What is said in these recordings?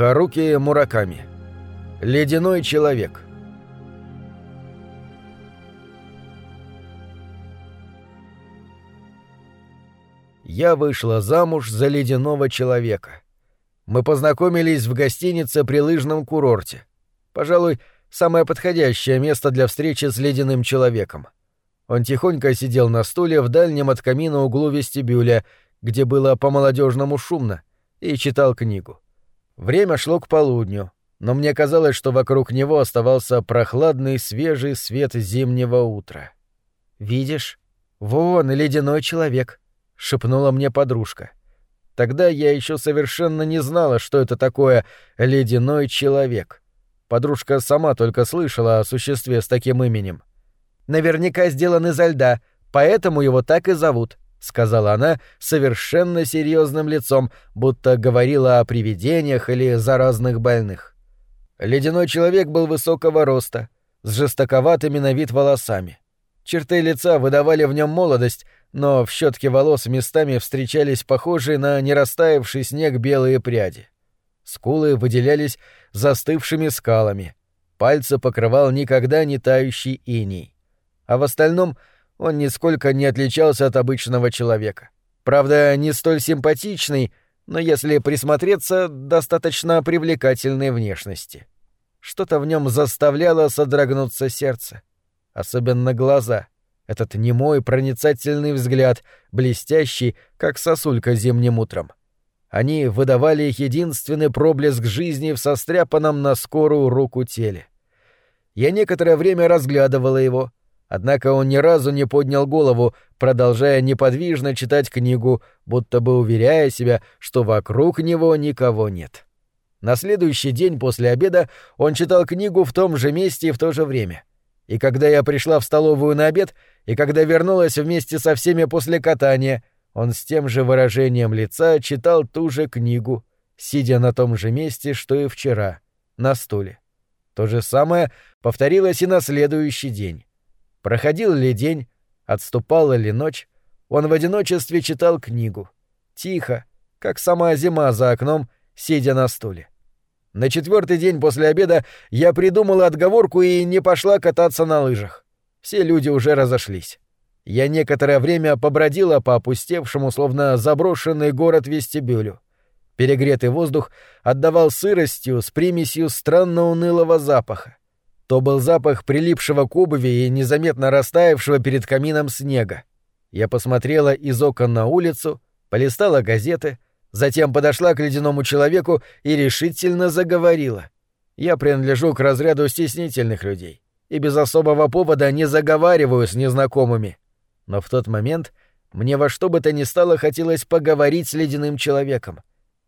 Харуки Мураками. Ледяной человек. Я вышла замуж за ледяного человека. Мы познакомились в гостинице при лыжном курорте. Пожалуй, самое подходящее место для встречи с ледяным человеком. Он тихонько сидел на стуле в дальнем от камина углу вестибюля, где было по-молодежному шумно, и читал книгу. Время шло к полудню, но мне казалось, что вокруг него оставался прохладный свежий свет зимнего утра. «Видишь? Вон ледяной человек», — шепнула мне подружка. Тогда я еще совершенно не знала, что это такое ледяной человек. Подружка сама только слышала о существе с таким именем. «Наверняка сделан изо льда, поэтому его так и зовут», — сказала она совершенно серьезным лицом, будто говорила о привидениях или заразных больных. Ледяной человек был высокого роста, с жестоковатыми на вид волосами. Черты лица выдавали в нем молодость, но в щетке волос местами встречались похожие на нерастаявший снег белые пряди. Скулы выделялись застывшими скалами. Пальцы покрывал никогда не тающий иней. А в остальном — он нисколько не отличался от обычного человека. Правда, не столь симпатичный, но если присмотреться, достаточно привлекательной внешности. Что-то в нем заставляло содрогнуться сердце. Особенно глаза. Этот немой проницательный взгляд, блестящий, как сосулька зимним утром. Они выдавали их единственный проблеск жизни в состряпанном на скорую руку теле. Я некоторое время разглядывала его, Однако он ни разу не поднял голову, продолжая неподвижно читать книгу, будто бы уверяя себя, что вокруг него никого нет. На следующий день после обеда он читал книгу в том же месте и в то же время. И когда я пришла в столовую на обед, и когда вернулась вместе со всеми после катания, он с тем же выражением лица читал ту же книгу, сидя на том же месте, что и вчера, на стуле. То же самое повторилось и на следующий день. Проходил ли день, отступала ли ночь, он в одиночестве читал книгу. Тихо, как сама зима за окном, сидя на стуле. На четвертый день после обеда я придумала отговорку и не пошла кататься на лыжах. Все люди уже разошлись. Я некоторое время побродила по опустевшему, словно заброшенный город вестибюлю. Перегретый воздух отдавал сыростью с примесью странно унылого запаха. То был запах прилипшего к обуви и незаметно растаявшего перед камином снега. Я посмотрела из окон на улицу, полистала газеты, затем подошла к ледяному человеку и решительно заговорила. Я принадлежу к разряду стеснительных людей и без особого повода не заговариваю с незнакомыми. Но в тот момент мне во что бы то ни стало хотелось поговорить с ледяным человеком.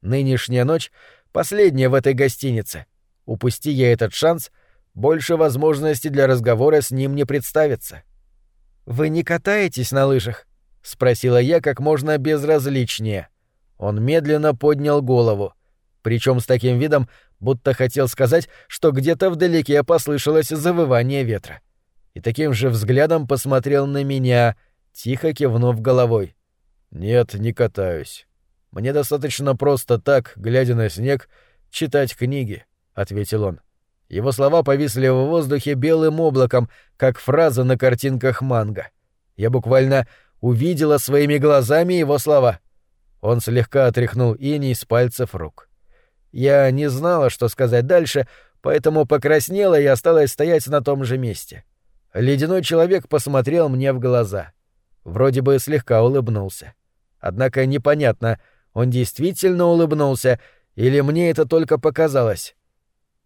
Нынешняя ночь — последняя в этой гостинице. Упусти я этот шанс — больше возможностей для разговора с ним не представится. «Вы не катаетесь на лыжах?» — спросила я как можно безразличнее. Он медленно поднял голову, причем с таким видом, будто хотел сказать, что где-то вдалеке послышалось завывание ветра. И таким же взглядом посмотрел на меня, тихо кивнув головой. «Нет, не катаюсь. Мне достаточно просто так, глядя на снег, читать книги», — ответил он. — его слова повисли в воздухе белым облаком, как фраза на картинках манго. Я буквально увидела своими глазами его слова. Он слегка отряхнул иней с пальцев рук. Я не знала, что сказать дальше, поэтому покраснела и осталась стоять на том же месте. Ледяной человек посмотрел мне в глаза. Вроде бы слегка улыбнулся. Однако непонятно, он действительно улыбнулся или мне это только показалось.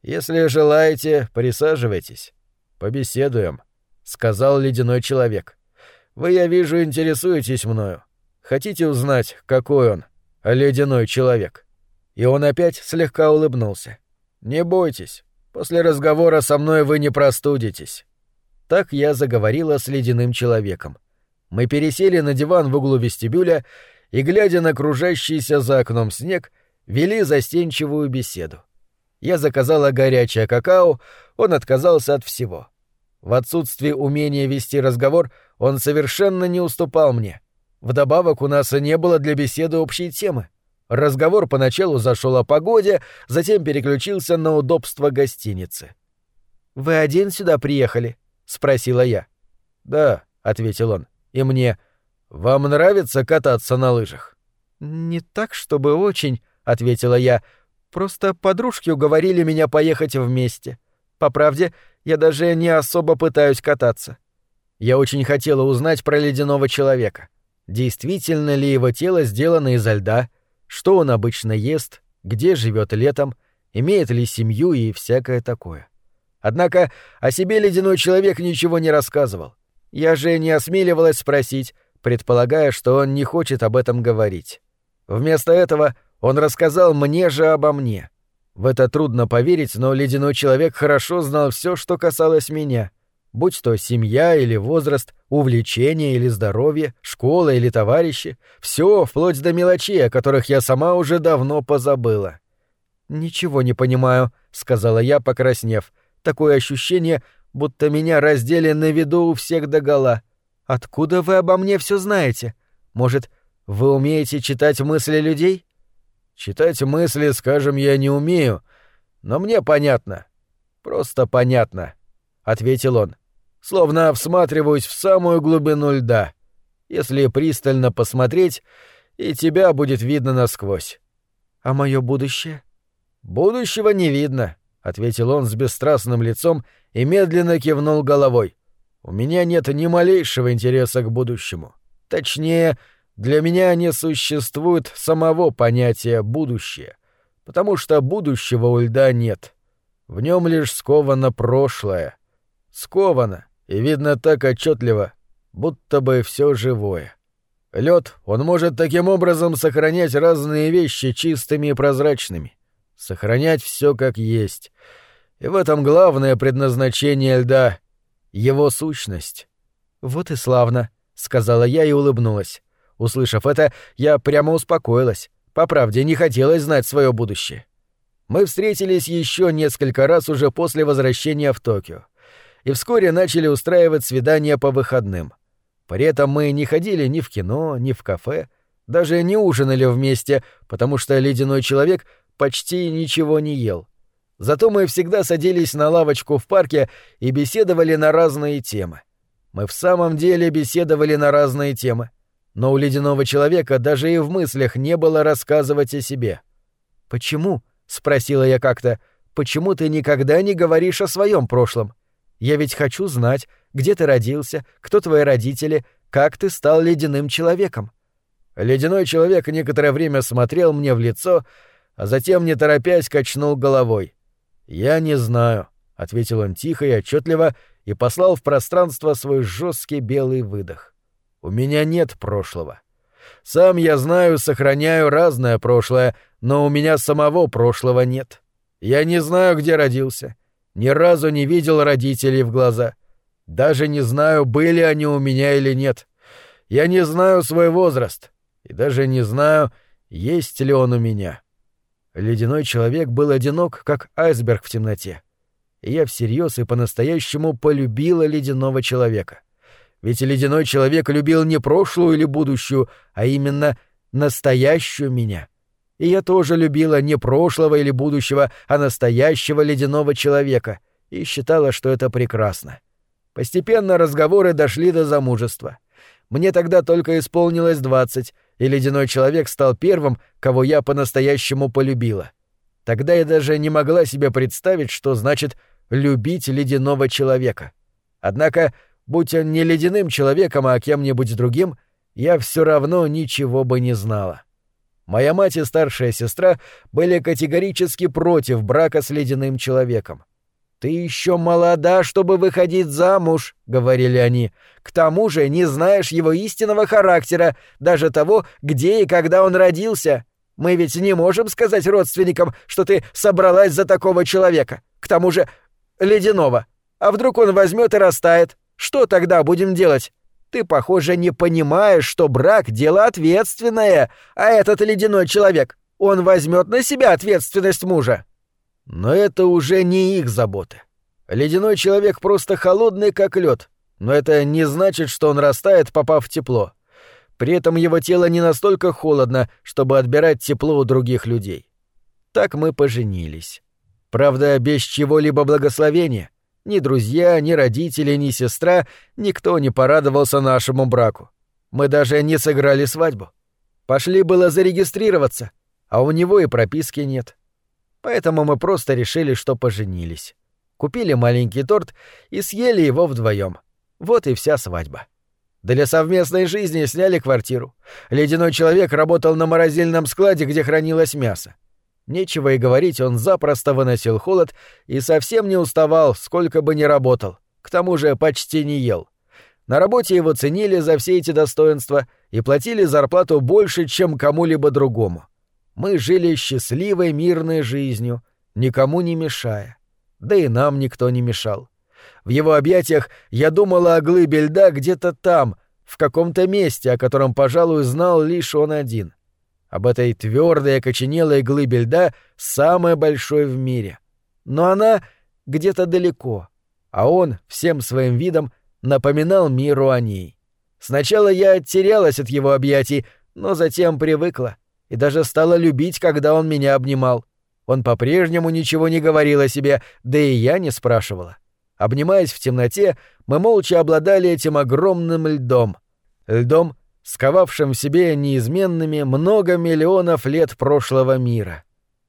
Если желаете, присаживайтесь. Побеседуем, сказал ледяной человек. Вы, я вижу, интересуетесь мною. Хотите узнать, какой он, ледяной человек? И он опять слегка улыбнулся. Не бойтесь, после разговора со мной вы не простудитесь. Так я заговорила с ледяным человеком. Мы пересели на диван в углу вестибюля и, глядя на кружащийся за окном снег, вели застенчивую беседу. Я заказала горячее какао, он отказался от всего. В отсутствии умения вести разговор он совершенно не уступал мне. Вдобавок у нас не было для беседы общей темы. Разговор поначалу зашел о погоде, затем переключился на удобство гостиницы. «Вы один сюда приехали?» — спросила я. «Да», — ответил он. «И мне. Вам нравится кататься на лыжах?» «Не так, чтобы очень», — ответила я. «Просто подружки уговорили меня поехать вместе. По правде, я даже не особо пытаюсь кататься». Я очень хотела узнать про ледяного человека. Действительно ли его тело сделано изо льда, что он обычно ест, где живет летом, имеет ли семью и всякое такое. Однако о себе ледяной человек ничего не рассказывал. Я же не осмеливалась спросить, предполагая, что он не хочет об этом говорить. Вместо этого он рассказал мне же обо мне. В это трудно поверить, но ледяной человек хорошо знал все, что касалось меня — будь то семья или возраст, увлечение или здоровье, школа или товарищи, все вплоть до мелочей, о которых я сама уже давно позабыла. «Ничего не понимаю», — сказала я, покраснев. «Такое ощущение, будто меня раздели на виду у всех догола. Откуда вы обо мне все знаете? Может, вы умеете читать мысли людей?» «Читать мысли, скажем, я не умею, но мне понятно. Просто понятно», — ответил он словно всматриваюсь в самую глубину льда. Если пристально посмотреть, и тебя будет видно насквозь. А мое будущее? Будущего не видно, ответил он с бесстрастным лицом и медленно кивнул головой. У меня нет ни малейшего интереса к будущему. Точнее, для меня не существует самого понятия будущее, потому что будущего у льда нет. В нем лишь сковано прошлое. Сковано, и видно так отчетливо, будто бы все живое. Лед, он может таким образом сохранять разные вещи чистыми и прозрачными, сохранять все как есть. И в этом главное предназначение льда — его сущность. «Вот и славно», — сказала я и улыбнулась. Услышав это, я прямо успокоилась. По правде, не хотелось знать свое будущее. Мы встретились еще несколько раз уже после возвращения в Токио и вскоре начали устраивать свидания по выходным. При этом мы не ходили ни в кино, ни в кафе, даже не ужинали вместе, потому что ледяной человек почти ничего не ел. Зато мы всегда садились на лавочку в парке и беседовали на разные темы. Мы в самом деле беседовали на разные темы. Но у ледяного человека даже и в мыслях не было рассказывать о себе. «Почему?» — спросила я как-то. «Почему ты никогда не говоришь о своем прошлом?» Я ведь хочу знать, где ты родился, кто твои родители, как ты стал ледяным человеком. Ледяной человек некоторое время смотрел мне в лицо, а затем, не торопясь, качнул головой. «Я не знаю», — ответил он тихо и отчетливо и послал в пространство свой жесткий белый выдох. «У меня нет прошлого. Сам я знаю, сохраняю разное прошлое, но у меня самого прошлого нет. Я не знаю, где родился. Ни разу не видел родителей в глаза. Даже не знаю, были они у меня или нет. Я не знаю свой возраст. И даже не знаю, есть ли он у меня. Ледяной человек был одинок, как айсберг в темноте. И я всерьез и по-настоящему полюбила ледяного человека. Ведь ледяной человек любил не прошлую или будущую, а именно настоящую меня. — и я тоже любила не прошлого или будущего, а настоящего ледяного человека, и считала, что это прекрасно. Постепенно разговоры дошли до замужества. Мне тогда только исполнилось двадцать, и ледяной человек стал первым, кого я по-настоящему полюбила. Тогда я даже не могла себе представить, что значит «любить ледяного человека». Однако, будь он не ледяным человеком, а кем-нибудь другим, я все равно ничего бы не знала. Моя мать и старшая сестра были категорически против брака с ледяным человеком. «Ты еще молода, чтобы выходить замуж», — говорили они. «К тому же не знаешь его истинного характера, даже того, где и когда он родился. Мы ведь не можем сказать родственникам, что ты собралась за такого человека. К тому же ледяного. А вдруг он возьмет и растает? Что тогда будем делать? Ты, похоже, не понимаешь, что брак — дело ответственное, а этот ледяной человек, он возьмет на себя ответственность мужа. Но это уже не их забота. Ледяной человек просто холодный, как лед, но это не значит, что он растает, попав в тепло. при этом его тело не настолько холодно, чтобы отбирать тепло у других людей. Так мы поженились. Правда, без чего-либо благословения. Ни друзья, ни родители, ни сестра, никто не порадовался нашему браку. Мы даже не сыграли свадьбу. Пошли было зарегистрироваться, а у него и прописки нет. Поэтому мы просто решили, что поженились. Купили маленький торт и съели его вдвоем. Вот и вся свадьба. Для совместной жизни сняли квартиру. Ледяной человек работал на морозильном складе, где хранилось мясо. Нечего и говорить, он запросто выносил холод и совсем не уставал, сколько бы ни работал. К тому же почти не ел. На работе его ценили за все эти достоинства и платили зарплату больше, чем кому-либо другому. Мы жили счастливой мирной жизнью, никому не мешая. Да и нам никто не мешал. В его объятиях я думала о глыбе льда где-то там, в каком-то месте, о котором, пожалуй, знал лишь он один. Об этой твердой окоченелой глыбе льда самой большой в мире. Но она где-то далеко, а он всем своим видом напоминал миру о ней. Сначала я терялась от его объятий, но затем привыкла и даже стала любить, когда он меня обнимал. Он по-прежнему ничего не говорил о себе, да и я не спрашивала. Обнимаясь в темноте, мы молча обладали этим огромным льдом. Льдом, сковавшим в себе неизменными много миллионов лет прошлого мира.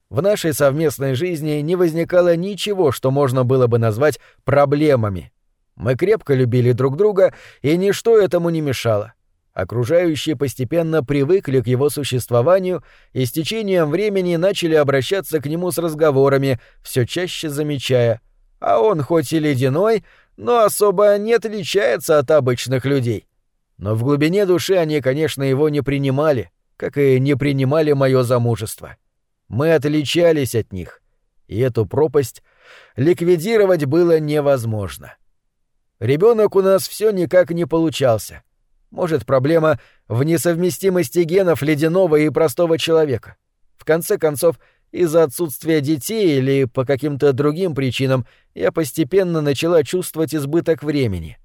В нашей совместной жизни не возникало ничего, что можно было бы назвать проблемами. Мы крепко любили друг друга, и ничто этому не мешало. Окружающие постепенно привыкли к его существованию и с течением времени начали обращаться к нему с разговорами, все чаще замечая — а он хоть и ледяной, но особо не отличается от обычных людей. Но в глубине души они, конечно, его не принимали, как и не принимали мое замужество. Мы отличались от них, и эту пропасть ликвидировать было невозможно. Ребенок у нас все никак не получался. Может, проблема в несовместимости генов ледяного и простого человека. В конце концов, из-за отсутствия детей или по каким-то другим причинам я постепенно начала чувствовать избыток времени.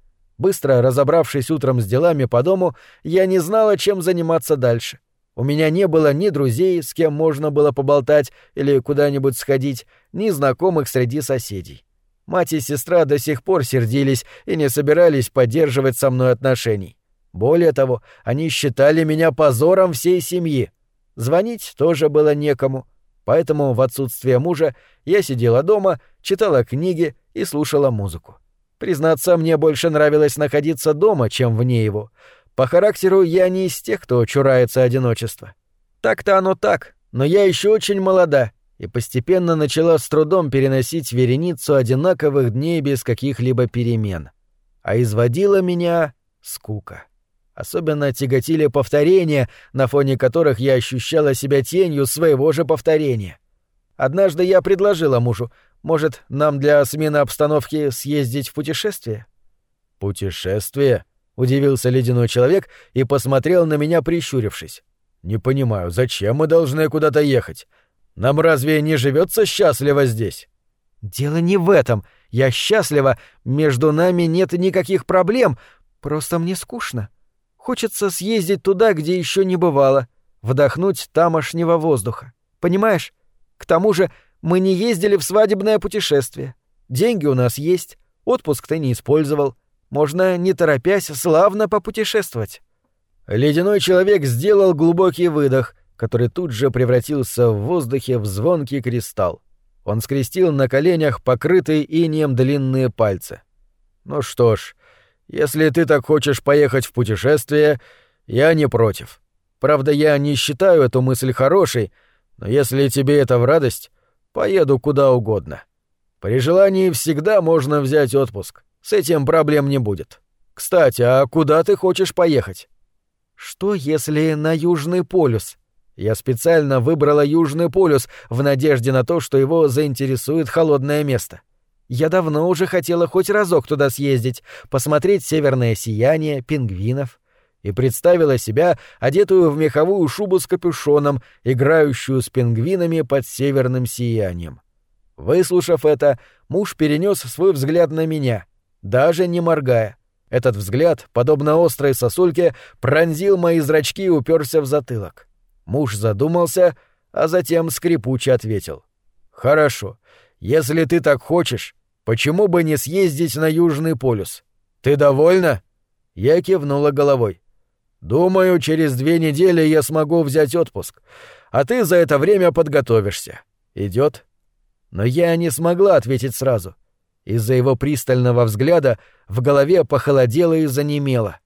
Быстро разобравшись утром с делами по дому, я не знала, чем заниматься дальше. У меня не было ни друзей, с кем можно было поболтать или куда-нибудь сходить, ни знакомых среди соседей. Мать и сестра до сих пор сердились и не собирались поддерживать со мной отношений. Более того, они считали меня позором всей семьи. Звонить тоже было некому — Поэтому в отсутствие мужа я сидела дома, читала книги и слушала музыку. Признаться, мне больше нравилось находиться дома, чем вне его. По характеру я не из тех, кто чурается одиночества. Так-то оно так, но я еще очень молода и постепенно начала с трудом переносить вереницу одинаковых дней без каких-либо перемен. А изводила меня скука. Особенно тяготили повторения, на фоне которых я ощущала себя тенью своего же повторения. Однажды я предложила мужу, может, нам для смены обстановки съездить в путешествие? Путешествие? удивился ледяной человек и посмотрел на меня, прищурившись. Не понимаю, зачем мы должны куда-то ехать? Нам разве не живется счастливо здесь? Дело не в этом. Я счастлива, между нами нет никаких проблем, просто мне скучно. Хочется съездить туда, где еще не бывало, вдохнуть тамошнего воздуха. Понимаешь? К тому же мы не ездили в свадебное путешествие. Деньги у нас есть, отпуск ты не использовал. Можно, не торопясь, славно попутешествовать. Ледяной человек сделал глубокий выдох, который тут же превратился в воздухе в звонкий кристалл. Он скрестил на коленях покрытые инеем длинные пальцы. Ну что ж, если ты так хочешь поехать в путешествие, я не против. Правда, я не считаю эту мысль хорошей, но если тебе это в радость, поеду куда угодно. При желании всегда можно взять отпуск. С этим проблем не будет. Кстати, а куда ты хочешь поехать? Что если на Южный полюс? Я специально выбрала Южный полюс в надежде на то, что его заинтересует холодное место. — я давно уже хотела хоть разок туда съездить, посмотреть северное сияние, пингвинов. И представила себя, одетую в меховую шубу с капюшоном, играющую с пингвинами под северным сиянием. Выслушав это, муж перенес свой взгляд на меня, даже не моргая. Этот взгляд, подобно острой сосульке, пронзил мои зрачки и уперся в затылок. Муж задумался, а затем скрипуче ответил. «Хорошо. Если ты так хочешь, почему бы не съездить на Южный полюс? Ты довольна?» Я кивнула головой. «Думаю, через две недели я смогу взять отпуск, а ты за это время подготовишься. Идет?» Но я не смогла ответить сразу. Из-за его пристального взгляда в голове похолодело и занемело.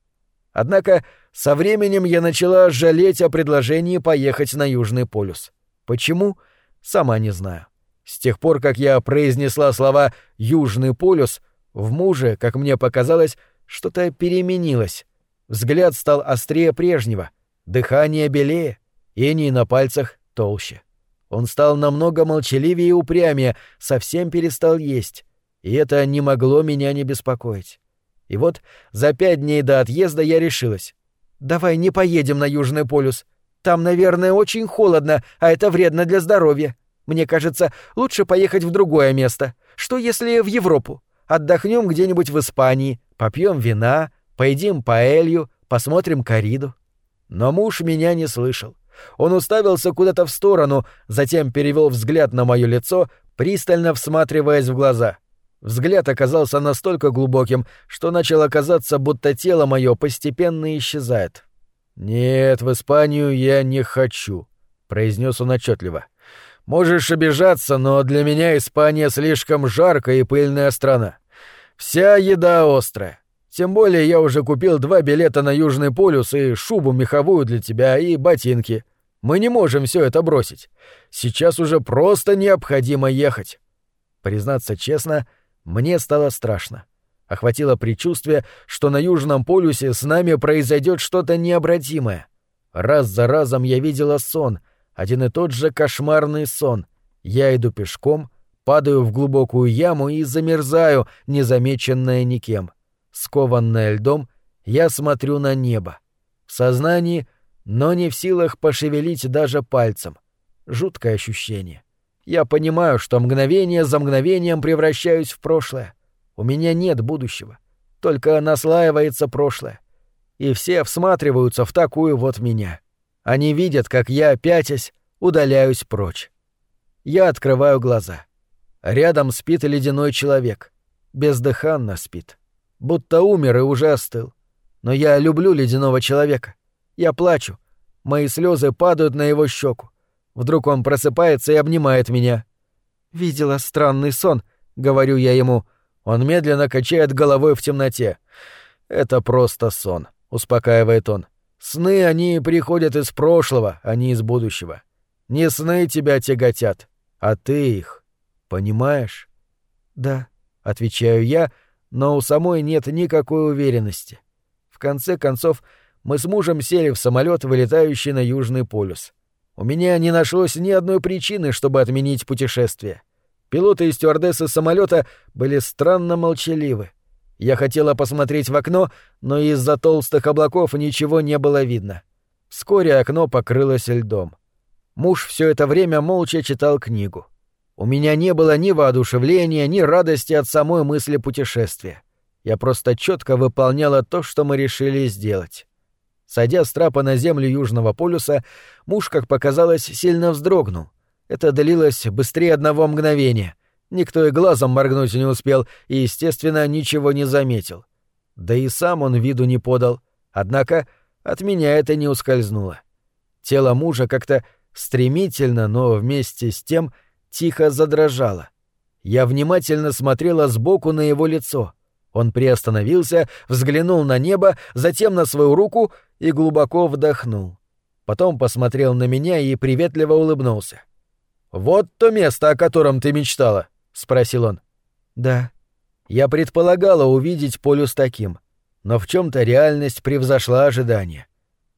Однако со временем я начала жалеть о предложении поехать на Южный полюс. Почему? Сама не знаю. С тех пор, как я произнесла слова «Южный полюс», в муже, как мне показалось, что-то переменилось. Взгляд стал острее прежнего, дыхание белее, иней на пальцах толще. Он стал намного молчаливее и упрямее, совсем перестал есть. И это не могло меня не беспокоить. И вот за пять дней до отъезда я решилась. «Давай не поедем на Южный полюс. Там, наверное, очень холодно, а это вредно для здоровья. Мне кажется, лучше поехать в другое место. Что если в Европу? Отдохнем где-нибудь в Испании, попьем вина, поедим паэлью, посмотрим кориду». Но муж меня не слышал. Он уставился куда-то в сторону, затем перевел взгляд на мое лицо, пристально всматриваясь в глаза. Взгляд оказался настолько глубоким, что начало казаться, будто тело мое постепенно исчезает. «Нет, в Испанию я не хочу», — произнес он отчетливо. «Можешь обижаться, но для меня Испания слишком жаркая и пыльная страна. Вся еда острая. Тем более я уже купил два билета на Южный полюс и шубу меховую для тебя и ботинки. Мы не можем все это бросить. Сейчас уже просто необходимо ехать». Признаться честно, мне стало страшно. Охватило предчувствие, что на Южном полюсе с нами произойдет что-то необратимое. Раз за разом я видела сон, один и тот же кошмарный сон. Я иду пешком, падаю в глубокую яму и замерзаю, незамеченная никем. Скованная льдом, я смотрю на небо. В сознании, но не в силах пошевелить даже пальцем. Жуткое ощущение. Я понимаю, что мгновение за мгновением превращаюсь в прошлое. У меня нет будущего. Только наслаивается прошлое. И все всматриваются в такую вот меня. Они видят, как я, пятясь, удаляюсь прочь. Я открываю глаза. Рядом спит ледяной человек. Бездыханно спит. Будто умер и уже остыл. Но я люблю ледяного человека. Я плачу. Мои слезы падают на его щеку. Вдруг он просыпается и обнимает меня. «Видела странный сон», — говорю я ему. Он медленно качает головой в темноте. «Это просто сон», — успокаивает он. «Сны, они приходят из прошлого, а не из будущего. Не сны тебя тяготят, а ты их. Понимаешь?» «Да», — отвечаю я, но у самой нет никакой уверенности. В конце концов, мы с мужем сели в самолет, вылетающий на Южный полюс. У меня не нашлось ни одной причины, чтобы отменить путешествие. Пилоты и стюардессы самолета были странно молчаливы. Я хотела посмотреть в окно, но из-за толстых облаков ничего не было видно. Вскоре окно покрылось льдом. Муж все это время молча читал книгу. У меня не было ни воодушевления, ни радости от самой мысли путешествия. Я просто четко выполняла то, что мы решили сделать. Сойдя с трапа на землю Южного полюса, муж, как показалось, сильно вздрогнул. Это длилось быстрее одного мгновения. Никто и глазом моргнуть не успел и, естественно, ничего не заметил. Да и сам он виду не подал. Однако от меня это не ускользнуло. Тело мужа как-то стремительно, но вместе с тем тихо задрожало. Я внимательно смотрела сбоку на его лицо. Он приостановился, взглянул на небо, затем на свою руку и глубоко вдохнул. Потом посмотрел на меня и приветливо улыбнулся. «Вот то место, о котором ты мечтала?» — спросил он. «Да». Я предполагала увидеть полюс таким, но в чем то реальность превзошла ожидания.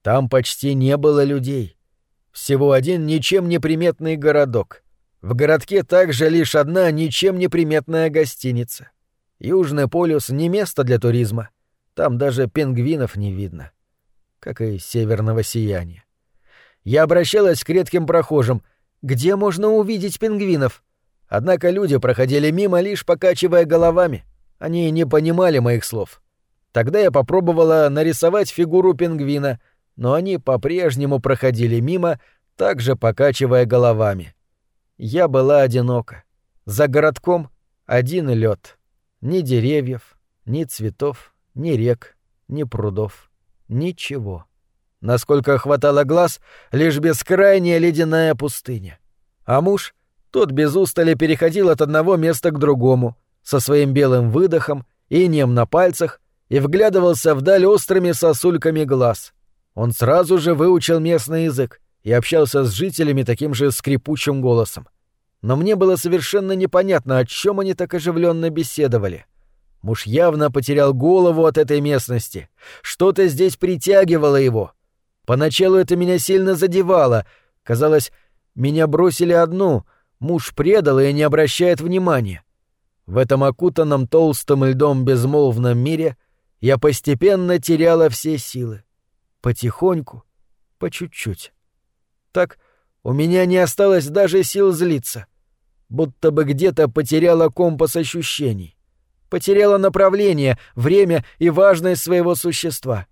Там почти не было людей. Всего один ничем не приметный городок. В городке также лишь одна ничем не приметная гостиница. Южный полюс не место для туризма. Там даже пингвинов не видно. — как и северного сияния. Я обращалась к редким прохожим, где можно увидеть пингвинов. Однако люди проходили мимо, лишь покачивая головами. Они не понимали моих слов. Тогда я попробовала нарисовать фигуру пингвина, но они по-прежнему проходили мимо, также покачивая головами. Я была одинока. За городком один лед. Ни деревьев, ни цветов, ни рек, ни прудов. Ничего. Насколько хватало глаз, лишь бескрайняя ледяная пустыня. А муж, тот без устали переходил от одного места к другому, со своим белым выдохом, инеем на пальцах, и вглядывался вдаль острыми сосульками глаз. Он сразу же выучил местный язык и общался с жителями таким же скрипучим голосом. Но мне было совершенно непонятно, о чем они так оживленно беседовали. Муж явно потерял голову от этой местности. Что-то здесь притягивало его. Поначалу это меня сильно задевало. Казалось, меня бросили одну, муж предал и не обращает внимания. В этом окутанном толстым льдом безмолвном мире я постепенно теряла все силы. Потихоньку, по чуть-чуть. Так у меня не осталось даже сил злиться. Будто бы где-то потеряла компас ощущений. Потеряла направление, время и важность своего существа.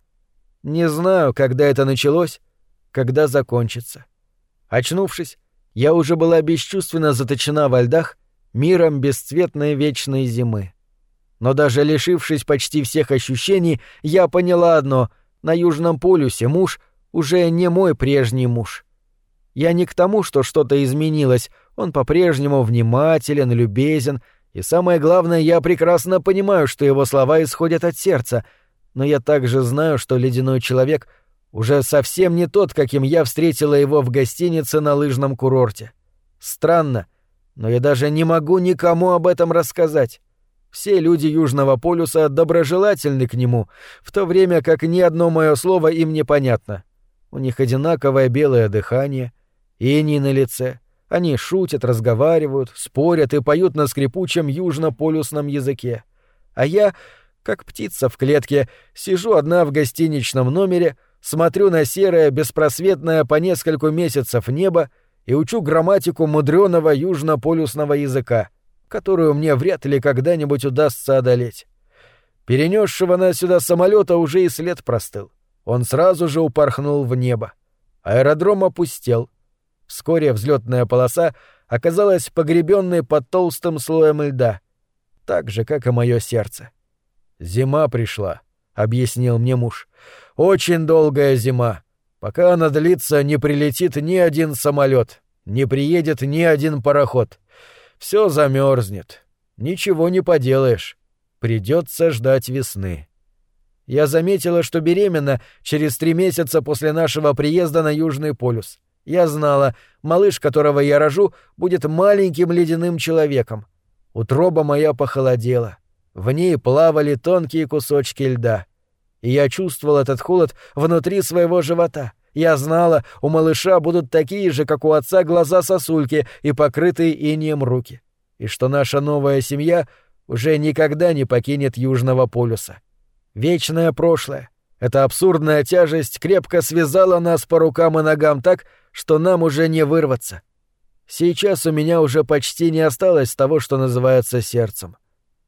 Не знаю, когда это началось, когда закончится. Очнувшись, я уже была бесчувственно заточена во льдах миром бесцветной вечной зимы. Но даже лишившись почти всех ощущений, я поняла одно — на Южном полюсе муж уже не мой прежний муж. Я не к тому, что что-то изменилось, он по-прежнему внимателен, любезен, и самое главное, я прекрасно понимаю, что его слова исходят от сердца, но я также знаю, что ледяной человек уже совсем не тот, каким я встретила его в гостинице на лыжном курорте. Странно, но я даже не могу никому об этом рассказать. Все люди Южного полюса доброжелательны к нему, в то время как ни одно мое слово им не понятно. У них одинаковое белое дыхание, иней на лице. Они шутят, разговаривают, спорят и поют на скрипучем южно-полюсном языке. А я, как птица в клетке, сижу одна в гостиничном номере, смотрю на серое, беспросветное по нескольку месяцев небо и учу грамматику мудреного южно-полюсного языка, которую мне вряд ли когда-нибудь удастся одолеть. Перенесшего нас сюда самолета уже и след простыл. Он сразу же упорхнул в небо. Аэродром опустел — Вскоре взлетная полоса оказалась погребенной под толстым слоем льда, так же, как и мое сердце. «Зима пришла», — объяснил мне муж. «Очень долгая зима. Пока она длится, не прилетит ни один самолет, не приедет ни один пароход. Все замерзнет. Ничего не поделаешь. Придется ждать весны». Я заметила, что беременна через три месяца после нашего приезда на Южный полюс. Я знала, малыш, которого я рожу, будет маленьким ледяным человеком. Утроба моя похолодела. В ней плавали тонкие кусочки льда. И я чувствовал этот холод внутри своего живота. Я знала, у малыша будут такие же, как у отца, глаза сосульки и покрытые инеем руки. И что наша новая семья уже никогда не покинет Южного полюса. Вечное прошлое. Эта абсурдная тяжесть крепко связала нас по рукам и ногам так, что нам уже не вырваться. Сейчас у меня уже почти не осталось того, что называется сердцем.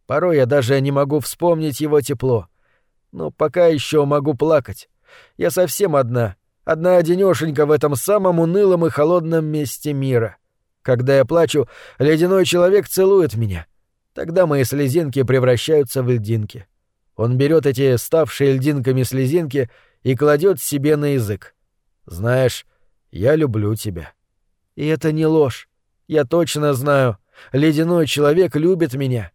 Порой я даже не могу вспомнить его тепло. Но пока еще могу плакать. Я совсем одна, одна одинешенька в этом самом унылом и холодном месте мира. Когда я плачу, ледяной человек целует меня. Тогда мои слезинки превращаются в льдинки. Он берет эти ставшие льдинками слезинки и кладет себе на язык. Знаешь, я люблю тебя. И это не ложь. Я точно знаю. Ледяной человек любит меня.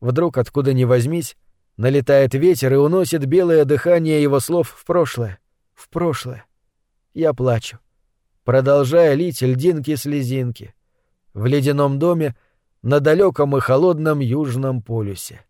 Вдруг, откуда ни возьмись, налетает ветер и уносит белое дыхание его слов в прошлое. В прошлое. Я плачу. Продолжая лить льдинки-слезинки. В ледяном доме на далеком и холодном южном полюсе.